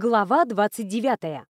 Глава 29.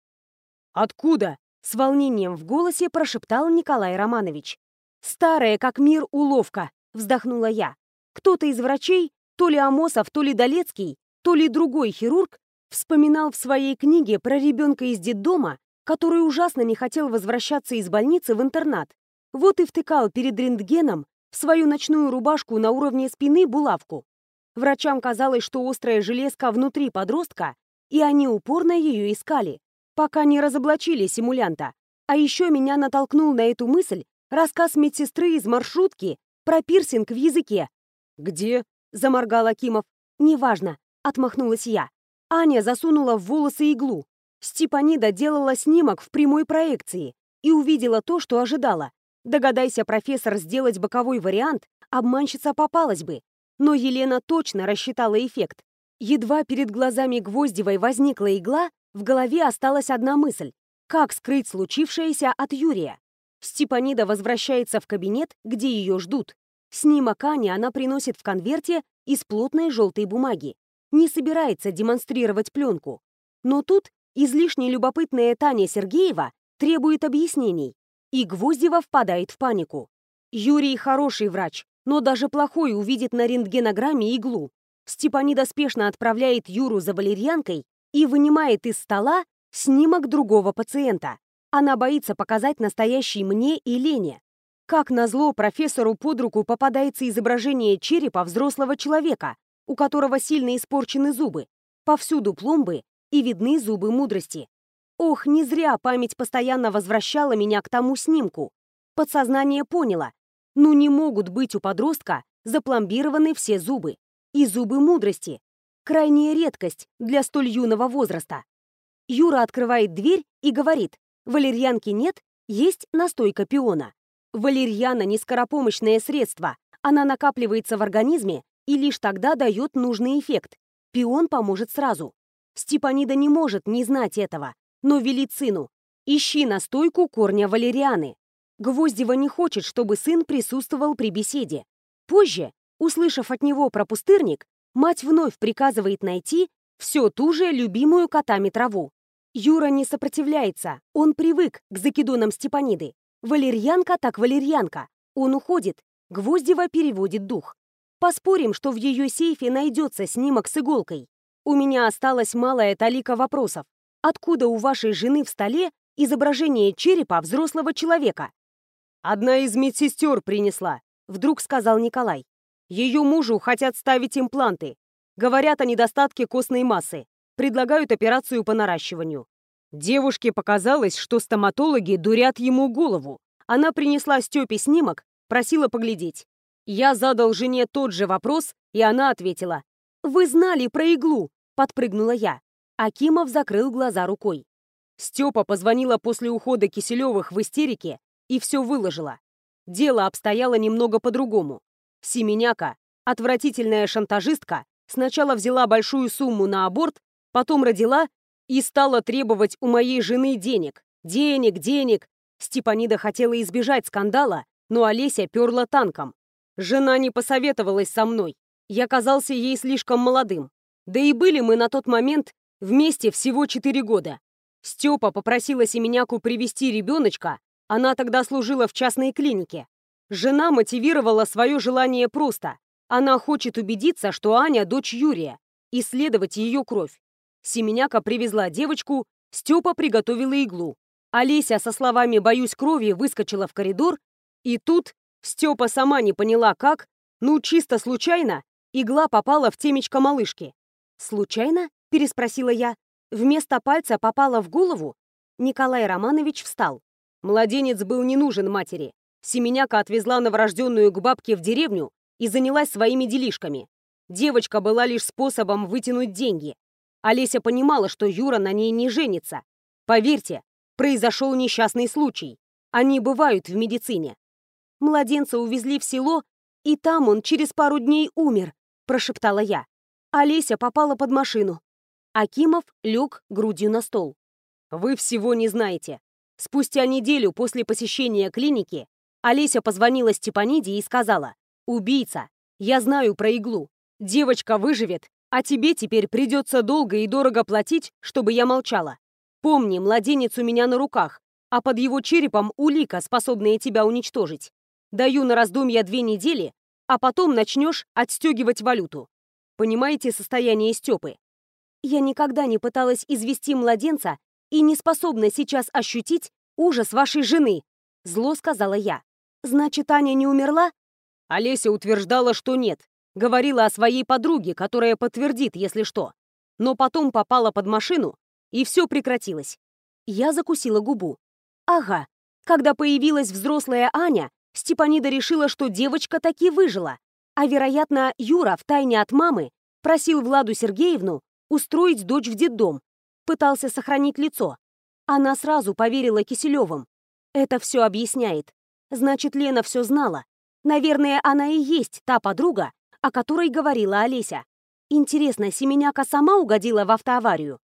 «Откуда?» — с волнением в голосе прошептал Николай Романович. «Старая, как мир, уловка», — вздохнула я. Кто-то из врачей, то ли Амосов, то ли Долецкий, то ли другой хирург, вспоминал в своей книге про ребенка из детдома, который ужасно не хотел возвращаться из больницы в интернат. Вот и втыкал перед рентгеном в свою ночную рубашку на уровне спины булавку. Врачам казалось, что острая железка внутри подростка и они упорно ее искали, пока не разоблачили симулянта. А еще меня натолкнул на эту мысль рассказ медсестры из маршрутки про пирсинг в языке. «Где?» — заморгал Акимов. «Неважно», — отмахнулась я. Аня засунула в волосы иглу. Степанида делала снимок в прямой проекции и увидела то, что ожидала. Догадайся, профессор, сделать боковой вариант, обманщица попалась бы. Но Елена точно рассчитала эффект. Едва перед глазами Гвоздевой возникла игла, в голове осталась одна мысль. Как скрыть случившееся от Юрия? Степанида возвращается в кабинет, где ее ждут. Снимок Ани она приносит в конверте из плотной желтой бумаги. Не собирается демонстрировать пленку. Но тут излишне любопытная Таня Сергеева требует объяснений, и Гвоздева впадает в панику. Юрий хороший врач, но даже плохой увидит на рентгенограмме иглу. Степанида спешно отправляет Юру за валерьянкой и вынимает из стола снимок другого пациента. Она боится показать настоящий мне и Лене. Как назло, профессору под руку попадается изображение черепа взрослого человека, у которого сильно испорчены зубы. Повсюду пломбы и видны зубы мудрости. Ох, не зря память постоянно возвращала меня к тому снимку. Подсознание поняло. Ну не могут быть у подростка запломбированы все зубы и зубы мудрости. Крайняя редкость для столь юного возраста. Юра открывает дверь и говорит, валерьянки нет, есть настойка пиона. Валерьяна – не скоропомощное средство, она накапливается в организме и лишь тогда дает нужный эффект. Пион поможет сразу. Степанида не может не знать этого, но велит сыну «Ищи настойку корня валерианы». Гвоздева не хочет, чтобы сын присутствовал при беседе. Позже, Услышав от него про пустырник, мать вновь приказывает найти все ту же любимую котами траву. Юра не сопротивляется, он привык к закидонам Степаниды. Валерьянка так валерьянка. Он уходит, Гвоздева переводит дух. Поспорим, что в ее сейфе найдется снимок с иголкой. У меня осталась малая талика вопросов. Откуда у вашей жены в столе изображение черепа взрослого человека? «Одна из медсестер принесла», — вдруг сказал Николай. Ее мужу хотят ставить импланты. Говорят о недостатке костной массы. Предлагают операцию по наращиванию. Девушке показалось, что стоматологи дурят ему голову. Она принесла Степе снимок, просила поглядеть. Я задал жене тот же вопрос, и она ответила. «Вы знали про иглу!» — подпрыгнула я. Акимов закрыл глаза рукой. Степа позвонила после ухода Киселевых в истерике и все выложила. Дело обстояло немного по-другому. Семеняка, отвратительная шантажистка, сначала взяла большую сумму на аборт, потом родила и стала требовать у моей жены денег. Денег, денег. Степанида хотела избежать скандала, но Олеся перла танком. Жена не посоветовалась со мной. Я казался ей слишком молодым. Да и были мы на тот момент вместе всего четыре года. Степа попросила Семеняку привести ребеночка, она тогда служила в частной клинике. Жена мотивировала свое желание просто. Она хочет убедиться, что Аня – дочь Юрия, исследовать ее кровь. Семеняка привезла девочку, Степа приготовила иглу. Олеся со словами «боюсь крови» выскочила в коридор, и тут Степа сама не поняла, как, ну, чисто случайно, игла попала в темечко малышки. «Случайно?» – переспросила я. «Вместо пальца попала в голову?» Николай Романович встал. Младенец был не нужен матери. Семеняка отвезла новорожденную к бабке в деревню и занялась своими делишками. Девочка была лишь способом вытянуть деньги. Олеся понимала, что Юра на ней не женится. Поверьте, произошел несчастный случай. Они бывают в медицине. Младенца увезли в село, и там он через пару дней умер, прошептала я. Олеся попала под машину. Акимов лег грудью на стол. Вы всего не знаете. Спустя неделю после посещения клиники Олеся позвонила Степаниде и сказала, «Убийца, я знаю про иглу. Девочка выживет, А тебе теперь придется долго и дорого платить, чтобы я молчала. Помни, младенец у меня на руках, а под его черепом улика, способная тебя уничтожить. Даю на раздумья две недели, а потом начнешь отстегивать валюту. Понимаете состояние Степы? Я никогда не пыталась извести младенца и не способна сейчас ощутить ужас вашей жены, зло сказала я. Значит, Аня не умерла? Олеся утверждала, что нет. Говорила о своей подруге, которая подтвердит, если что. Но потом попала под машину, и все прекратилось. Я закусила губу. Ага, когда появилась взрослая Аня, Степанида решила, что девочка таки выжила. А, вероятно, Юра втайне от мамы просил Владу Сергеевну устроить дочь в детдом. Пытался сохранить лицо. Она сразу поверила Киселевым. Это все объясняет. Значит, Лена все знала. Наверное, она и есть та подруга, о которой говорила Олеся. Интересно, Семеняка сама угодила в автоаварию?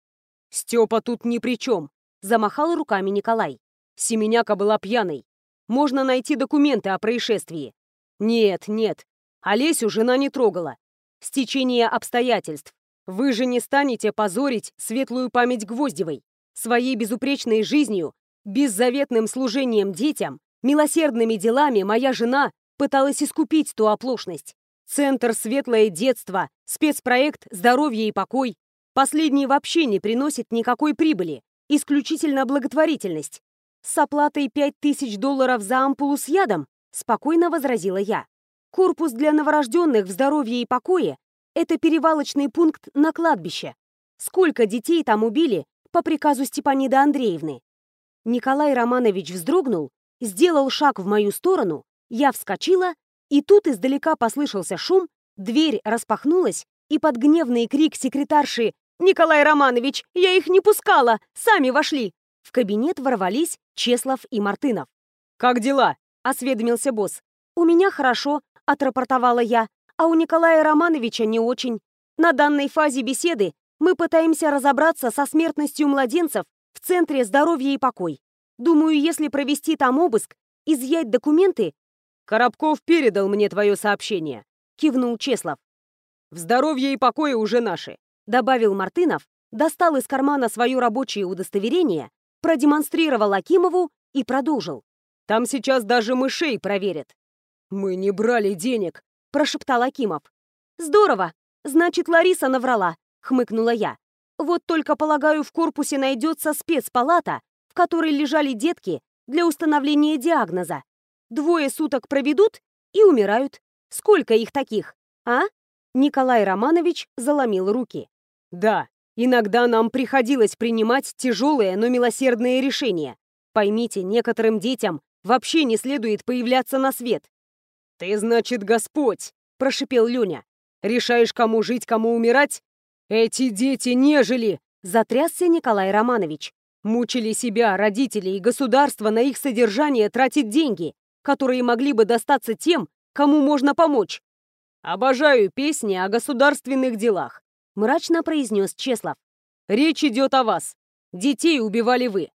«Степа тут ни при чем», — замахал руками Николай. Семеняка была пьяной. Можно найти документы о происшествии. Нет, нет, Олесю жена не трогала. Стечение обстоятельств. Вы же не станете позорить светлую память Гвоздевой. Своей безупречной жизнью, беззаветным служением детям, милосердными делами моя жена пыталась искупить ту оплошность. Центр «Светлое детство», спецпроект «Здоровье и покой». Последний вообще не приносит никакой прибыли, исключительно благотворительность. «С оплатой пять тысяч долларов за ампулу с ядом?» — спокойно возразила я. «Корпус для новорожденных в здоровье и покое — это перевалочный пункт на кладбище. Сколько детей там убили по приказу Степаниды Андреевны?» Николай Романович вздрогнул, сделал шаг в мою сторону, я вскочила, и тут издалека послышался шум, дверь распахнулась, и под гневный крик секретарши «Николай Романович, я их не пускала! Сами вошли!» В кабинет ворвались Чеслов и Мартынов. «Как дела?» — осведомился босс. «У меня хорошо», — отрапортовала я, «а у Николая Романовича не очень. На данной фазе беседы мы пытаемся разобраться со смертностью младенцев в Центре здоровья и покой. Думаю, если провести там обыск, изъять документы...» «Коробков передал мне твое сообщение», — кивнул Чеслов. «В здоровье и покое уже наши», — добавил Мартынов, достал из кармана свое рабочее удостоверение продемонстрировал Акимову и продолжил. «Там сейчас даже мышей проверят». «Мы не брали денег», — прошептал Акимов. «Здорово. Значит, Лариса наврала», — хмыкнула я. «Вот только, полагаю, в корпусе найдется спецпалата, которой лежали детки для установления диагноза. Двое суток проведут и умирают. Сколько их таких, а?» Николай Романович заломил руки. «Да, Иногда нам приходилось принимать тяжелые, но милосердные решения. Поймите, некоторым детям вообще не следует появляться на свет. «Ты, значит, Господь!» – прошипел Люня. «Решаешь, кому жить, кому умирать? Эти дети нежели!» – затрясся Николай Романович. Мучили себя, родители и государство на их содержание тратить деньги, которые могли бы достаться тем, кому можно помочь. Обожаю песни о государственных делах мрачно произнес Чеслов. «Речь идет о вас. Детей убивали вы».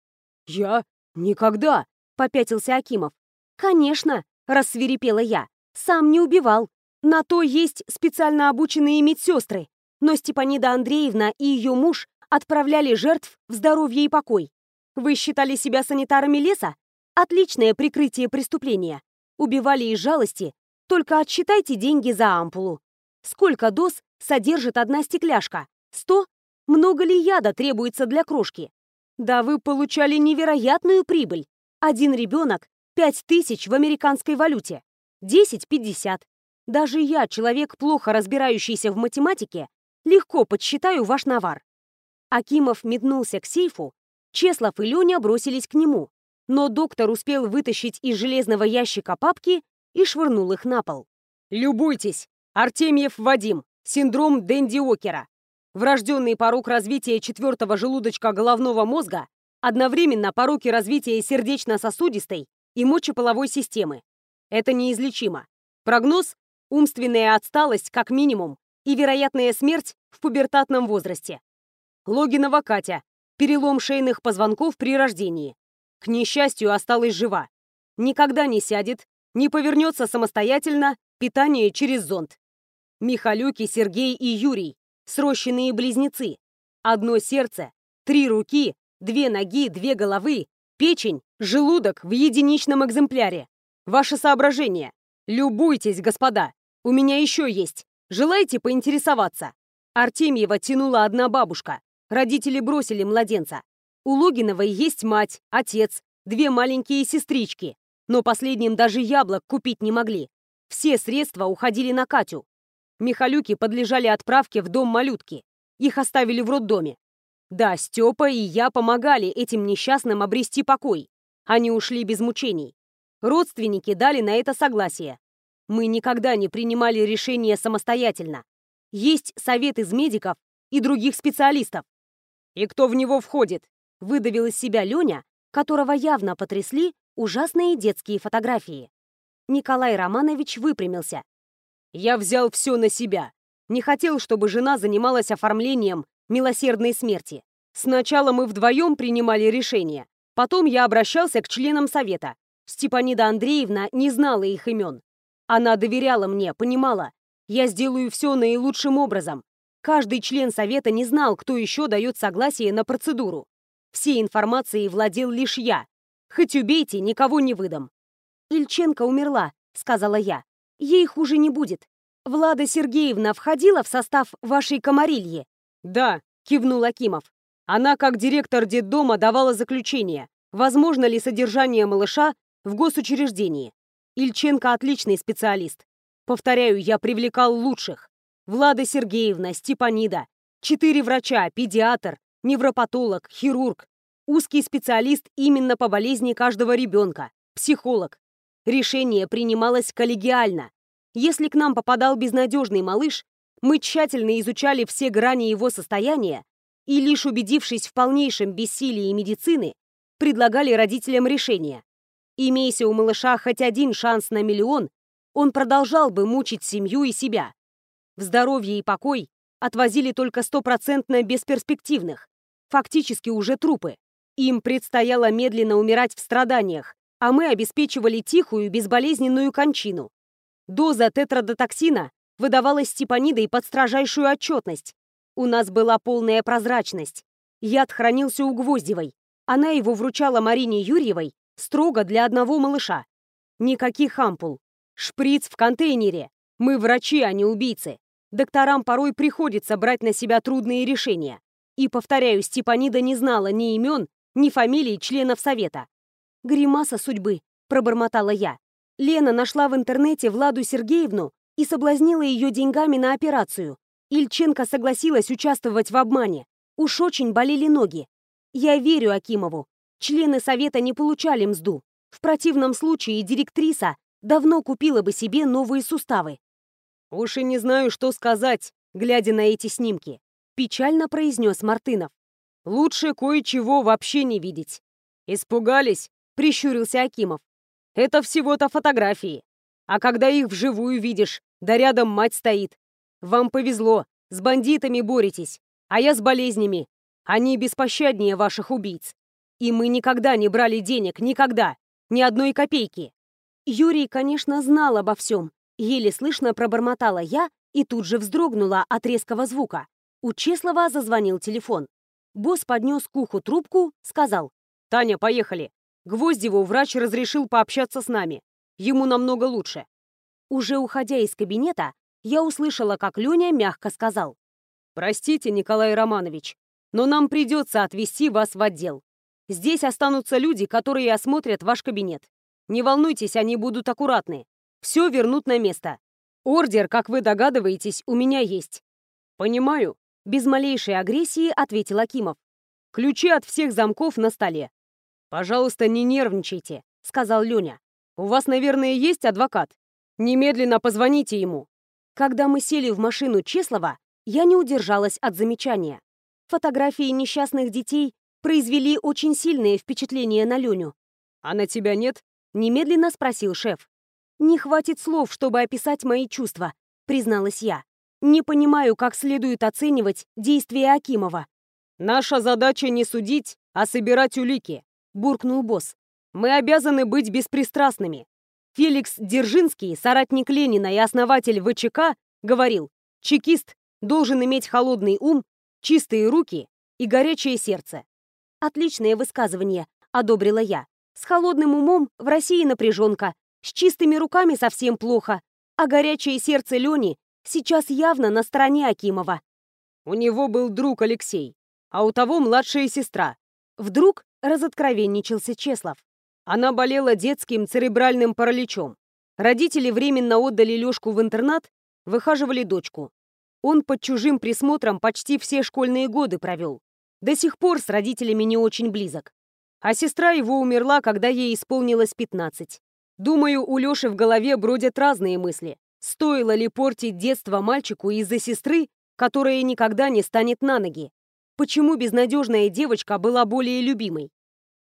«Я? Никогда!» — попятился Акимов. «Конечно!» — рассверепела я. «Сам не убивал. На то есть специально обученные медсестры. Но Степанида Андреевна и ее муж отправляли жертв в здоровье и покой. Вы считали себя санитарами леса? Отличное прикрытие преступления. Убивали из жалости. Только отсчитайте деньги за ампулу. Сколько доз содержит одна стекляшка? Сто? Много ли яда требуется для крошки? Да вы получали невероятную прибыль. Один ребенок – пять тысяч в американской валюте. Десять – пятьдесят. Даже я, человек, плохо разбирающийся в математике, легко подсчитаю ваш навар. Акимов метнулся к сейфу, Чеслов и Леня бросились к нему, но доктор успел вытащить из железного ящика папки и швырнул их на пол. «Любуйтесь! Артемьев Вадим! Синдром Дэнди Окера. Врожденный порог развития четвертого желудочка головного мозга, одновременно пороки развития сердечно-сосудистой и мочеполовой системы. Это неизлечимо. Прогноз – умственная отсталость как минимум и вероятная смерть в пубертатном возрасте. Логинова Катя. Перелом шейных позвонков при рождении. К несчастью, осталась жива. Никогда не сядет, не повернется самостоятельно, питание через зонд. Михалюки, Сергей и Юрий. срощенные близнецы. Одно сердце, три руки, две ноги, две головы, печень, желудок в единичном экземпляре. Ваше соображение. Любуйтесь, господа. У меня еще есть. Желаете поинтересоваться? Артемьева тянула одна бабушка. Родители бросили младенца. У Логиновой есть мать, отец, две маленькие сестрички. Но последним даже яблок купить не могли. Все средства уходили на Катю. Михалюки подлежали отправке в дом малютки. Их оставили в роддоме. Да, Степа и я помогали этим несчастным обрести покой. Они ушли без мучений. Родственники дали на это согласие. Мы никогда не принимали решения самостоятельно. Есть совет из медиков и других специалистов. «И кто в него входит?» — выдавил из себя Леня, которого явно потрясли ужасные детские фотографии. Николай Романович выпрямился. «Я взял все на себя. Не хотел, чтобы жена занималась оформлением милосердной смерти. Сначала мы вдвоем принимали решение. Потом я обращался к членам совета. Степанида Андреевна не знала их имен. Она доверяла мне, понимала. Я сделаю все наилучшим образом. Каждый член совета не знал, кто еще дает согласие на процедуру. Всей информацией владел лишь я. Хоть убейте, никого не выдам. «Ильченко умерла», — сказала я. «Ей хуже не будет. Влада Сергеевна входила в состав вашей комарильи?» «Да», — кивнул Акимов. «Она, как директор детдома, давала заключение, возможно ли содержание малыша в госучреждении. Ильченко отличный специалист. Повторяю, я привлекал лучших. Влада Сергеевна, Степанида, четыре врача, педиатр, невропатолог, хирург, узкий специалист именно по болезни каждого ребенка, психолог. Решение принималось коллегиально. Если к нам попадал безнадежный малыш, мы тщательно изучали все грани его состояния и, лишь убедившись в полнейшем бессилии медицины, предлагали родителям решение. Имейся у малыша хоть один шанс на миллион, он продолжал бы мучить семью и себя. В здоровье и покой отвозили только стопроцентно бесперспективных, фактически уже трупы. Им предстояло медленно умирать в страданиях, а мы обеспечивали тихую, безболезненную кончину. Доза тетрадотоксина выдавалась Степанидой под строжайшую отчетность. У нас была полная прозрачность. Яд хранился у Гвоздевой. Она его вручала Марине Юрьевой Строго для одного малыша. Никаких ампул. Шприц в контейнере. Мы врачи, а не убийцы. Докторам порой приходится брать на себя трудные решения. И, повторяю, Степанида не знала ни имен, ни фамилий членов совета. «Гримаса судьбы», — пробормотала я. Лена нашла в интернете Владу Сергеевну и соблазнила ее деньгами на операцию. Ильченко согласилась участвовать в обмане. Уж очень болели ноги. Я верю Акимову. Члены совета не получали мзду. В противном случае директриса давно купила бы себе новые суставы. «Уж и не знаю, что сказать, глядя на эти снимки», — печально произнес Мартынов. «Лучше кое-чего вообще не видеть». «Испугались?» — прищурился Акимов. «Это всего-то фотографии. А когда их вживую видишь, да рядом мать стоит. Вам повезло, с бандитами боретесь, а я с болезнями. Они беспощаднее ваших убийц. И мы никогда не брали денег, никогда. Ни одной копейки. Юрий, конечно, знал обо всем. Еле слышно пробормотала я и тут же вздрогнула от резкого звука. У Чеслова зазвонил телефон. Босс поднес к уху трубку, сказал. «Таня, поехали. Гвоздеву врач разрешил пообщаться с нами. Ему намного лучше». Уже уходя из кабинета, я услышала, как Леня мягко сказал. «Простите, Николай Романович, но нам придется отвезти вас в отдел. Здесь останутся люди, которые осмотрят ваш кабинет. Не волнуйтесь, они будут аккуратны. Все вернут на место. Ордер, как вы догадываетесь, у меня есть». «Понимаю», — без малейшей агрессии ответил Акимов. «Ключи от всех замков на столе». «Пожалуйста, не нервничайте», — сказал Леня. «У вас, наверное, есть адвокат? Немедленно позвоните ему». Когда мы сели в машину Чеслова, я не удержалась от замечания. Фотографии несчастных детей произвели очень сильное впечатление на Леню. «А на тебя нет?» — немедленно спросил шеф. «Не хватит слов, чтобы описать мои чувства», — призналась я. «Не понимаю, как следует оценивать действия Акимова». «Наша задача не судить, а собирать улики», — буркнул босс. «Мы обязаны быть беспристрастными. Феликс Дзержинский, соратник Ленина и основатель ВЧК, говорил, чекист должен иметь холодный ум, чистые руки и горячее сердце. Отличное высказывание, одобрила я. С холодным умом в России напряженка, с чистыми руками совсем плохо, а горячее сердце Лени сейчас явно на стороне Акимова. У него был друг Алексей, а у того младшая сестра. Вдруг разоткровенничался Чеслов. Она болела детским церебральным параличом. Родители временно отдали Лёшку в интернат, выхаживали дочку. Он под чужим присмотром почти все школьные годы провел. До сих пор с родителями не очень близок. А сестра его умерла, когда ей исполнилось 15. Думаю, у Лёши в голове бродят разные мысли. Стоило ли портить детство мальчику из-за сестры, которая никогда не станет на ноги? Почему безнадежная девочка была более любимой?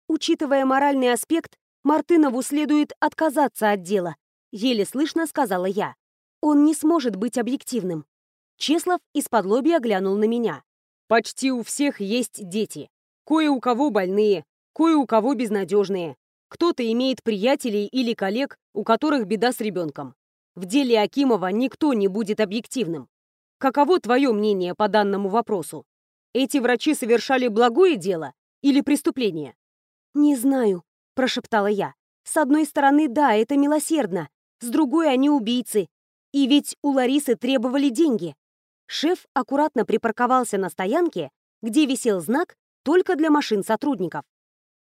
Учитывая моральный аспект, Мартынову следует отказаться от дела, еле слышно сказала я. Он не сможет быть объективным. Чеслов из-под лобья глянул на меня. Почти у всех есть дети. Кое у кого больные, кое у кого безнадежные. Кто-то имеет приятелей или коллег, у которых беда с ребенком. В деле Акимова никто не будет объективным. Каково твое мнение по данному вопросу? Эти врачи совершали благое дело или преступление? «Не знаю», — прошептала я. «С одной стороны, да, это милосердно. С другой, они убийцы. И ведь у Ларисы требовали деньги». Шеф аккуратно припарковался на стоянке, где висел знак «Только для машин сотрудников».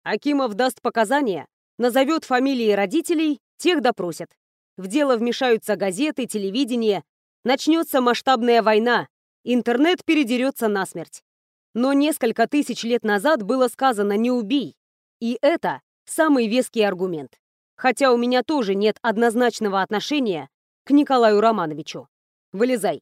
Акимов даст показания, назовет фамилии родителей, тех допросят. В дело вмешаются газеты, телевидение. Начнется масштабная война. Интернет передерется насмерть. Но несколько тысяч лет назад было сказано «не убий». И это самый веский аргумент. Хотя у меня тоже нет однозначного отношения к Николаю Романовичу. Вылезай.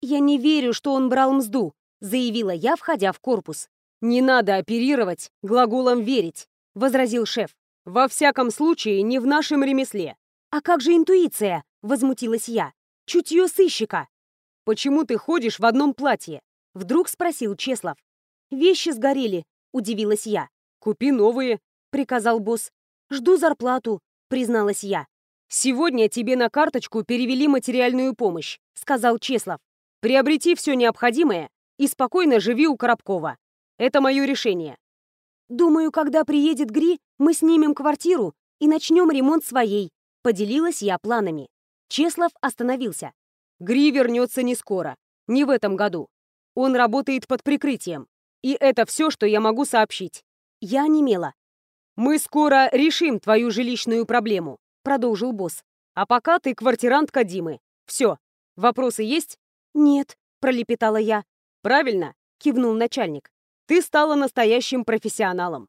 «Я не верю, что он брал мзду», — заявила я, входя в корпус. «Не надо оперировать глаголом «верить», — возразил шеф. «Во всяком случае, не в нашем ремесле». «А как же интуиция?» — возмутилась я. «Чутье сыщика». «Почему ты ходишь в одном платье?» — вдруг спросил Чеслов. «Вещи сгорели», — удивилась я. «Купи новые», — приказал босс. «Жду зарплату», — призналась я. «Сегодня тебе на карточку перевели материальную помощь», — сказал Чеслов. «Приобрети все необходимое и спокойно живи у Коробкова. Это мое решение». «Думаю, когда приедет Гри, мы снимем квартиру и начнем ремонт своей», — поделилась я планами. Чеслов остановился. «Гри вернется не скоро, не в этом году. Он работает под прикрытием. И это все, что я могу сообщить. Я онемела. «Мы скоро решим твою жилищную проблему», — продолжил босс. «А пока ты квартирантка Димы. Все. Вопросы есть?» «Нет», — пролепетала я. «Правильно», — кивнул начальник. «Ты стала настоящим профессионалом».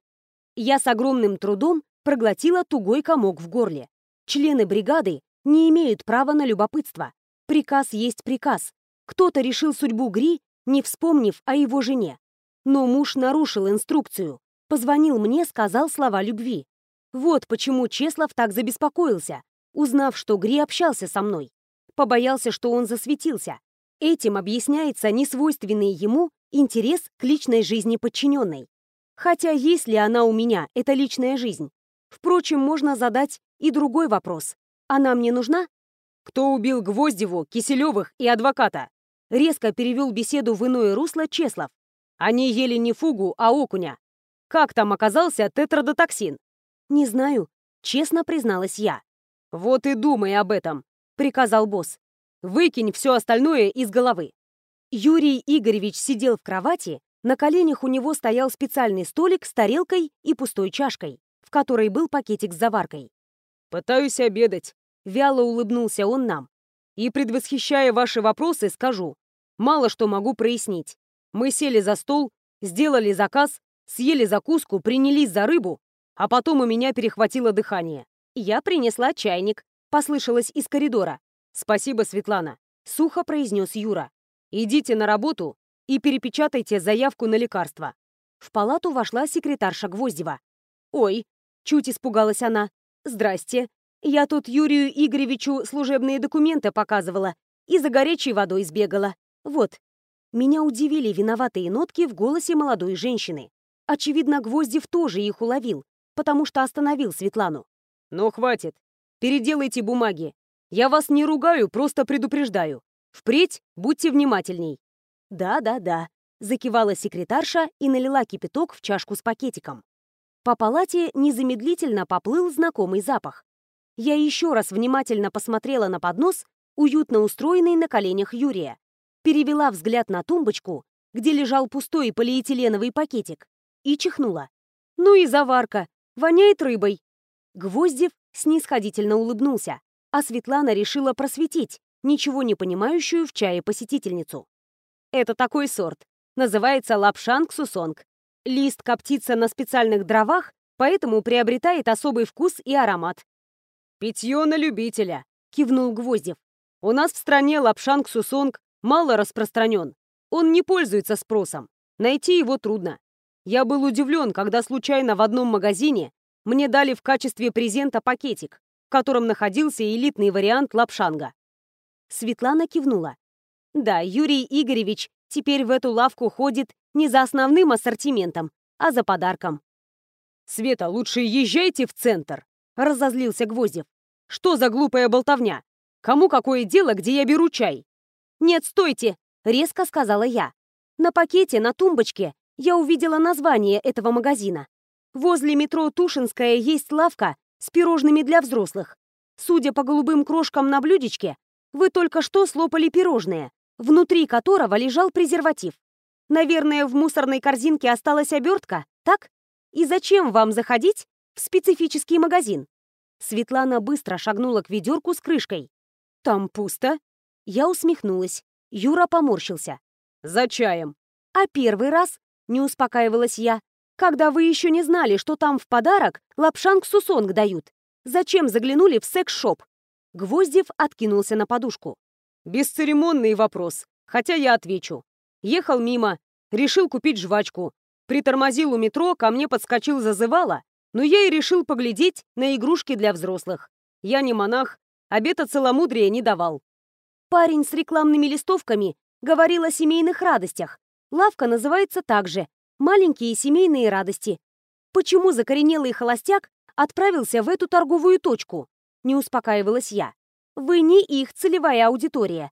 Я с огромным трудом проглотила тугой комок в горле. Члены бригады не имеют права на любопытство. Приказ есть приказ. Кто-то решил судьбу Гри, не вспомнив о его жене. Но муж нарушил инструкцию. Позвонил мне, сказал слова любви. Вот почему Чеслов так забеспокоился, узнав, что Гри общался со мной. Побоялся, что он засветился. Этим объясняется несвойственный ему интерес к личной жизни подчиненной. Хотя есть ли она у меня, эта личная жизнь? Впрочем, можно задать и другой вопрос. Она мне нужна? Кто убил Гвоздеву, Киселевых и адвоката? Резко перевел беседу в иное русло Чеслов. Они ели не фугу, а окуня. Как там оказался тетрадотоксин? Не знаю, честно призналась я. Вот и думай об этом, приказал босс. Выкинь все остальное из головы. Юрий Игоревич сидел в кровати, на коленях у него стоял специальный столик с тарелкой и пустой чашкой, в которой был пакетик с заваркой. «Пытаюсь обедать», — вяло улыбнулся он нам. «И, предвосхищая ваши вопросы, скажу, мало что могу прояснить. Мы сели за стол, сделали заказ, Съели закуску, принялись за рыбу, а потом у меня перехватило дыхание. Я принесла чайник, послышалось из коридора. «Спасибо, Светлана», — сухо произнес Юра. «Идите на работу и перепечатайте заявку на лекарство». В палату вошла секретарша Гвоздева. «Ой», — чуть испугалась она. «Здрасте. Я тут Юрию Игоревичу служебные документы показывала и за горячей водой сбегала. Вот». Меня удивили виноватые нотки в голосе молодой женщины. Очевидно, Гвоздев тоже их уловил, потому что остановил Светлану. «Ну, хватит. Переделайте бумаги. Я вас не ругаю, просто предупреждаю. Впредь будьте внимательней. «Да-да-да», — закивала секретарша и налила кипяток в чашку с пакетиком. По палате незамедлительно поплыл знакомый запах. Я еще раз внимательно посмотрела на поднос, уютно устроенный на коленях Юрия. Перевела взгляд на тумбочку, где лежал пустой полиэтиленовый пакетик, и чихнула. «Ну и заварка! Воняет рыбой!» Гвоздев снисходительно улыбнулся, а Светлана решила просветить ничего не понимающую в чае посетительницу. Это такой сорт. Называется лапшанг-сусонг. Лист коптится на специальных дровах, поэтому приобретает особый вкус и аромат. «Питье на любителя», — кивнул Гвоздев. «У нас в стране лапшанг-сусонг мало распространен. Он не пользуется спросом. Найти его трудно. Я был удивлен, когда случайно в одном магазине мне дали в качестве презента пакетик, в котором находился элитный вариант лапшанга. Светлана кивнула. Да, Юрий Игоревич теперь в эту лавку ходит не за основным ассортиментом, а за подарком. «Света, лучше езжайте в центр!» — разозлился Гвоздев. «Что за глупая болтовня? Кому какое дело, где я беру чай?» «Нет, стойте!» — резко сказала я. На пакете, на тумбочке, я увидела название этого магазина. Возле метро Тушинская есть лавка с пирожными для взрослых. Судя по голубым крошкам на блюдечке, вы только что слопали пирожное, внутри которого лежал презерватив. Наверное, в мусорной корзинке осталась обертка, так? И зачем вам заходить в специфический магазин? Светлана быстро шагнула к ведерку с крышкой. «Там пусто?» Я усмехнулась. Юра поморщился. «За чаем». «А первый раз?» — не успокаивалась я. «Когда вы еще не знали, что там в подарок лапшанг-сусонг дают. Зачем заглянули в секс-шоп?» Гвоздев откинулся на подушку. «Бесцеремонный вопрос, хотя я отвечу. Ехал мимо, решил купить жвачку. Притормозил у метро, ко мне подскочил зазывало, но я и решил поглядеть на игрушки для взрослых. Я не монах, обета целомудрия не давал». Парень с рекламными листовками говорил о семейных радостях. Лавка называется так же «Маленькие семейные радости». Почему закоренелый холостяк отправился в эту торговую точку? не успокаивалась я. Вы не их целевая аудитория.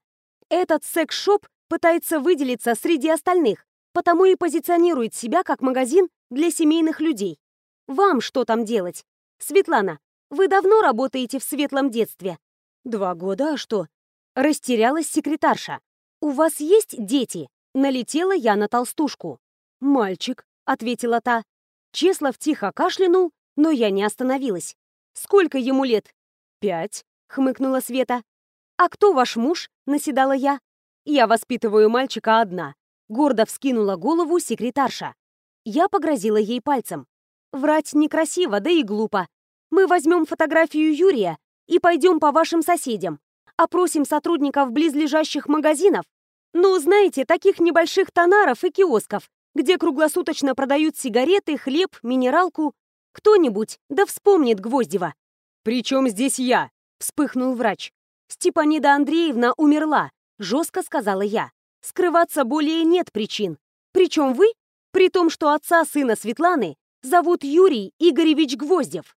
Этот секс-шоп пытается выделиться среди остальных, потому и позиционирует себя как магазин для семейных людей. Вам что там делать? Светлана, вы давно работаете в светлом детстве? Два года, а что? Растерялась секретарша. У вас есть дети? Налетела я на толстушку. Мальчик, ответила та. Чеслов тихо кашлянул, но я не остановилась. Сколько ему лет? «Пять», — хмыкнула Света. «А кто ваш муж?» — наседала я. «Я воспитываю мальчика одна», — гордо вскинула голову секретарша. Я погрозила ей пальцем. «Врать некрасиво, да и глупо. Мы возьмем фотографию Юрия и пойдем по вашим соседям. Опросим сотрудников близлежащих магазинов. Ну, знаете, таких небольших тонаров и киосков, где круглосуточно продают сигареты, хлеб, минералку. Кто-нибудь да вспомнит Гвоздева. «При чем здесь я?» — вспыхнул врач. «Степанида Андреевна умерла», — жестко сказала я. «Скрываться более нет причин. Причем вы, при том, что отца сына Светланы зовут Юрий Игоревич Гвоздев».